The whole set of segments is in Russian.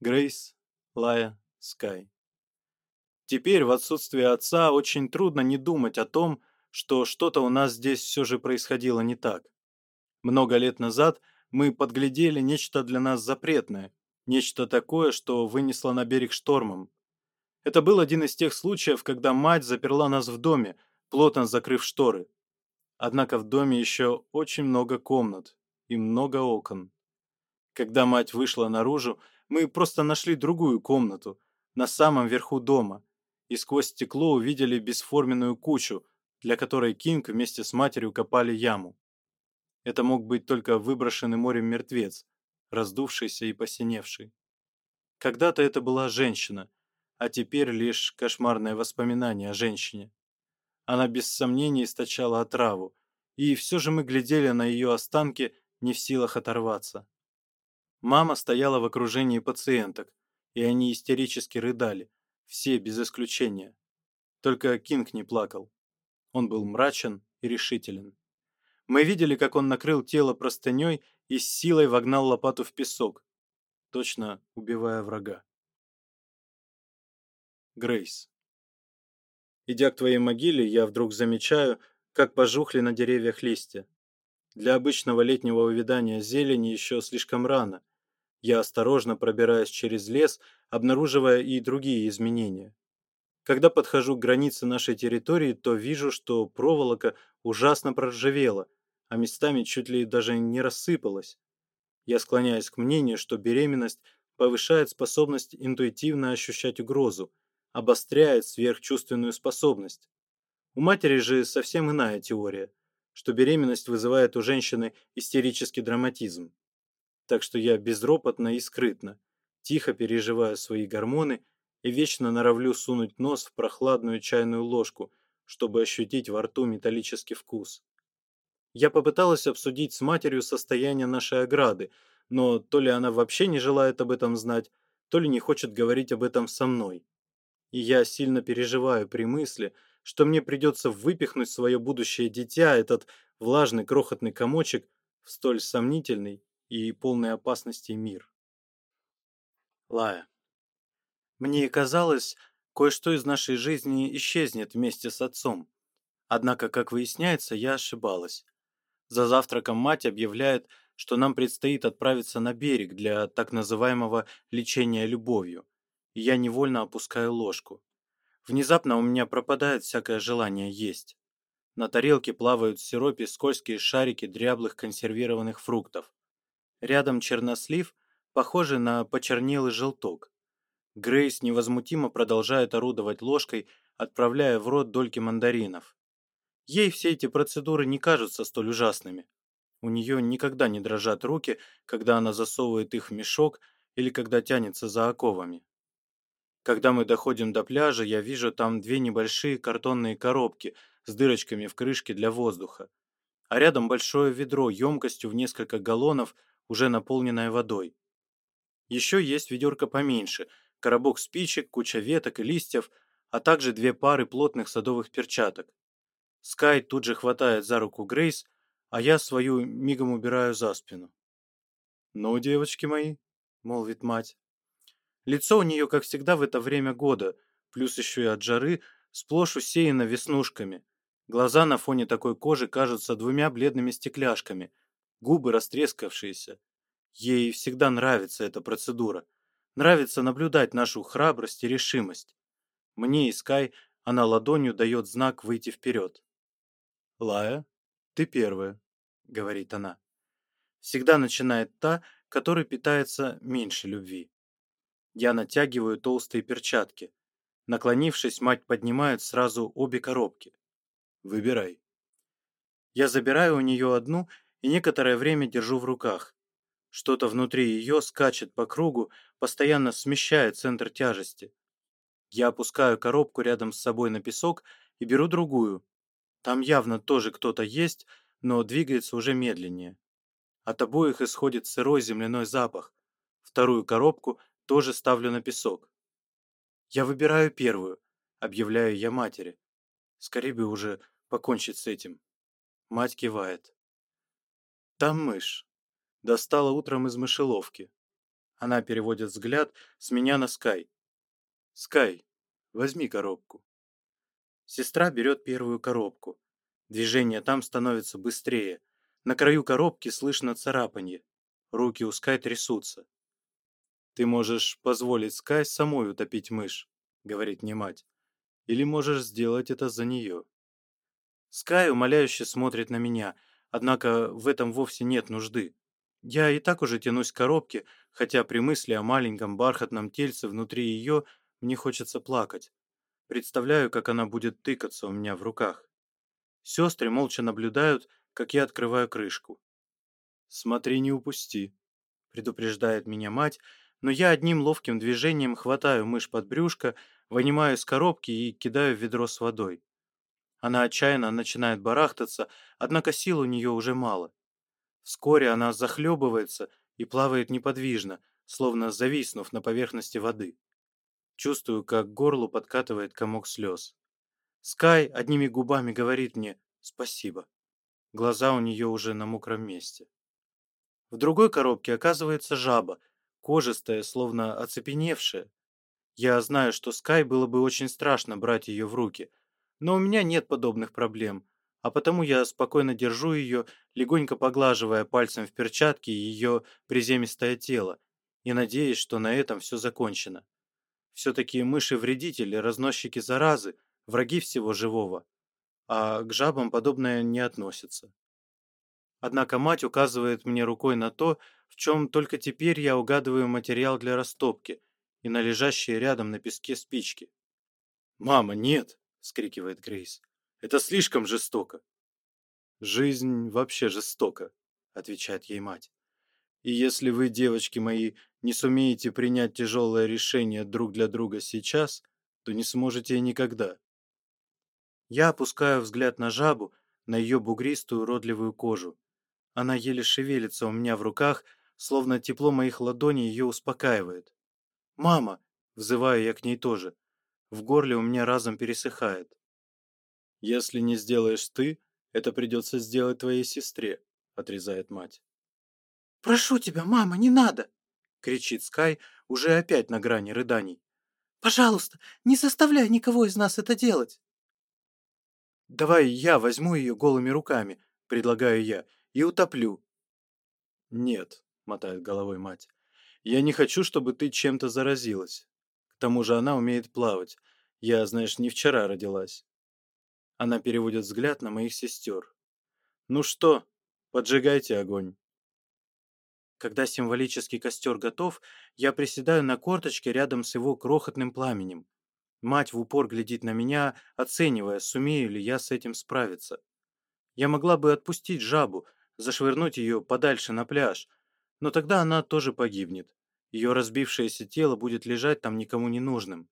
Грейс Лая Скай. Теперь в отсутствие отца очень трудно не думать о том, что что-то у нас здесь все же происходило не так. Много лет назад мы подглядели нечто для нас запретное, нечто такое, что вынесло на берег штормом. Это был один из тех случаев, когда мать заперла нас в доме, плотно закрыв шторы. Однако в доме еще очень много комнат и много окон. Когда мать вышла наружу, мы просто нашли другую комнату, на самом верху дома, и сквозь стекло увидели бесформенную кучу, для которой Кинг вместе с матерью копали яму. Это мог быть только выброшенный морем мертвец, раздувшийся и посиневший. Когда-то это была женщина, а теперь лишь кошмарное воспоминание о женщине. Она без сомнений источала отраву, и все же мы глядели на ее останки, не в силах оторваться. Мама стояла в окружении пациенток, и они истерически рыдали, все без исключения. Только Кинг не плакал. Он был мрачен и решителен. Мы видели, как он накрыл тело простыней и с силой вогнал лопату в песок, точно убивая врага. Грейс. Идя к твоей могиле, я вдруг замечаю, как пожухли на деревьях листья. Для обычного летнего увядания зелени еще слишком рано. Я осторожно пробираюсь через лес, обнаруживая и другие изменения. Когда подхожу к границе нашей территории, то вижу, что проволока ужасно проржавела, а местами чуть ли даже не рассыпалась. Я склоняюсь к мнению, что беременность повышает способность интуитивно ощущать угрозу, обостряет сверхчувственную способность. У матери же совсем иная теория что беременность вызывает у женщины истерический драматизм. Так что я безропотно и скрытно, тихо переживаю свои гормоны и вечно норовлю сунуть нос в прохладную чайную ложку, чтобы ощутить во рту металлический вкус. Я попыталась обсудить с матерью состояние нашей ограды, но то ли она вообще не желает об этом знать, то ли не хочет говорить об этом со мной. И я сильно переживаю при мысли – что мне придется выпихнуть свое будущее дитя, этот влажный крохотный комочек, в столь сомнительный и полный опасности мир. Лая. Мне казалось, кое-что из нашей жизни исчезнет вместе с отцом. Однако, как выясняется, я ошибалась. За завтраком мать объявляет, что нам предстоит отправиться на берег для так называемого лечения любовью. И я невольно опускаю ложку. Внезапно у меня пропадает всякое желание есть. На тарелке плавают в сиропе скользкие шарики дряблых консервированных фруктов. Рядом чернослив, похожий на почернелый желток. Грейс невозмутимо продолжает орудовать ложкой, отправляя в рот дольки мандаринов. Ей все эти процедуры не кажутся столь ужасными. У нее никогда не дрожат руки, когда она засовывает их в мешок или когда тянется за оковами. Когда мы доходим до пляжа, я вижу там две небольшие картонные коробки с дырочками в крышке для воздуха, а рядом большое ведро емкостью в несколько галлонов, уже наполненное водой. Еще есть ведерко поменьше, коробок спичек, куча веток и листьев, а также две пары плотных садовых перчаток. Скай тут же хватает за руку Грейс, а я свою мигом убираю за спину. «Ну, девочки мои», — молвит мать, Лицо у нее, как всегда, в это время года, плюс еще и от жары, сплошь усеяно веснушками. Глаза на фоне такой кожи кажутся двумя бледными стекляшками, губы растрескавшиеся. Ей всегда нравится эта процедура. Нравится наблюдать нашу храбрость и решимость. Мне и Скай она ладонью дает знак выйти вперед. «Лая, ты первая», — говорит она. Всегда начинает та, которая питается меньше любви. Я натягиваю толстые перчатки. Наклонившись, мать поднимает сразу обе коробки. «Выбирай». Я забираю у нее одну и некоторое время держу в руках. Что-то внутри ее скачет по кругу, постоянно смещая центр тяжести. Я опускаю коробку рядом с собой на песок и беру другую. Там явно тоже кто-то есть, но двигается уже медленнее. От обоих исходит сырой земляной запах. Вторую коробку тоже ставлю на песок. Я выбираю первую, объявляю я матери. Скорее бы уже покончить с этим. Мать кивает. Там мышь. Достала утром из мышеловки. Она переводит взгляд с меня на Скай. Скай, возьми коробку. Сестра берет первую коробку. Движение там становится быстрее. На краю коробки слышно царапанье. Руки у Скай трясутся. «Ты можешь позволить Скай самой утопить мышь», — говорит мне мать. «Или можешь сделать это за нее». Скай умоляюще смотрит на меня, однако в этом вовсе нет нужды. Я и так уже тянусь к коробке, хотя при мысли о маленьком бархатном тельце внутри ее мне хочется плакать. Представляю, как она будет тыкаться у меня в руках. Сестры молча наблюдают, как я открываю крышку. «Смотри, не упусти», — предупреждает меня мать, но я одним ловким движением хватаю мышь под брюшко, вынимаю из коробки и кидаю в ведро с водой. Она отчаянно начинает барахтаться, однако сил у нее уже мало. Вскоре она захлебывается и плавает неподвижно, словно зависнув на поверхности воды. Чувствую, как к горлу подкатывает комок слез. Скай одними губами говорит мне «спасибо». Глаза у нее уже на мокром месте. В другой коробке оказывается жаба, кожистая, словно оцепеневшая. Я знаю, что Скай было бы очень страшно брать ее в руки, но у меня нет подобных проблем, а потому я спокойно держу ее, легонько поглаживая пальцем в перчатке ее приземистое тело, и надеюсь, что на этом все закончено. Все-таки мыши-вредители, разносчики заразы, враги всего живого. А к жабам подобное не относится. Однако мать указывает мне рукой на то, в чем только теперь я угадываю материал для растопки и на лежащие рядом на песке спички. «Мама, нет!» — вскрикивает Грейс. «Это слишком жестоко!» «Жизнь вообще жестока», — отвечает ей мать. «И если вы, девочки мои, не сумеете принять тяжелое решение друг для друга сейчас, то не сможете и никогда». Я опускаю взгляд на жабу, на ее бугристую родливую кожу. Она еле шевелится у меня в руках, словно тепло моих ладоней ее успокаивает. «Мама!» — взываю я к ней тоже. В горле у меня разом пересыхает. «Если не сделаешь ты, это придется сделать твоей сестре», — отрезает мать. «Прошу тебя, мама, не надо!» — кричит Скай, уже опять на грани рыданий. «Пожалуйста, не заставляй никого из нас это делать!» «Давай я возьму ее голыми руками», — предлагаю я, — «и утоплю». «Нет», мотает головой мать. Я не хочу, чтобы ты чем-то заразилась. К тому же она умеет плавать. Я, знаешь, не вчера родилась. Она переводит взгляд на моих сестер. Ну что, поджигайте огонь. Когда символический костер готов, я приседаю на корточке рядом с его крохотным пламенем. Мать в упор глядит на меня, оценивая, сумею ли я с этим справиться. Я могла бы отпустить жабу, зашвырнуть ее подальше на пляж, но тогда она тоже погибнет. Ее разбившееся тело будет лежать там никому не нужным.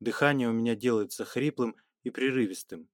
Дыхание у меня делается хриплым и прерывистым.